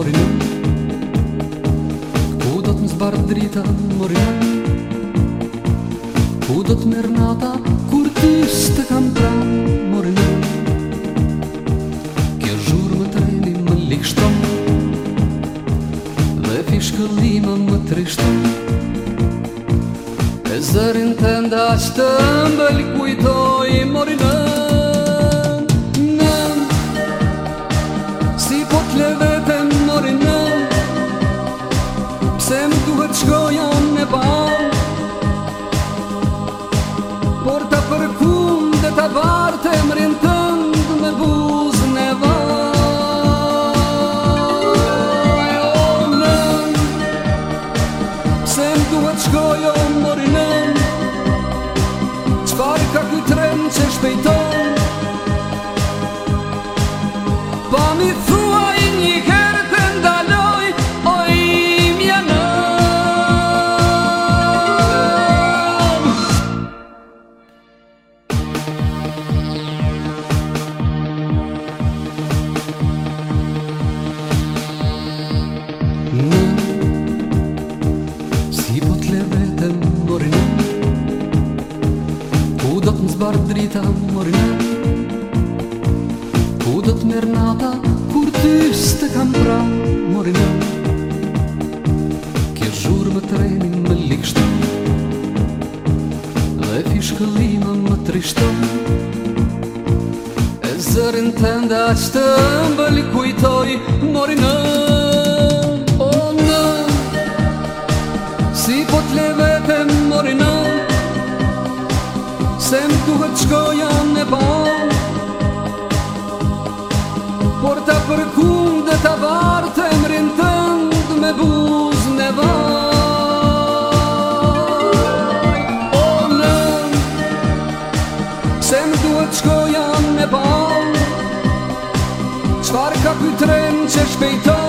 mori Ku do të më zbarë drita mori Ku do të mërë nata kur ti shte kam pra mori një Kjo zhurë më treni më likështon Dhe fishkëllima më trishton E zërin të nda që të mbëll kujtoj mori Shkojo mori ne Shkoj kak i tren Se shpejto Pa mi thu zbar drita mori Ku do të merë nata Kur ty s'te kam pra mori në Kje zhurë më trenin më likshtë Dhe fishkëllima më trishtë E zërin të nda që të mbëli kujtoj Sem duhet shkoja në bon Por të përkum dhe të varë të emrin tënd me buz në varë O në Sem duhet shkoja në bon Qfar ka pëtren që shpejton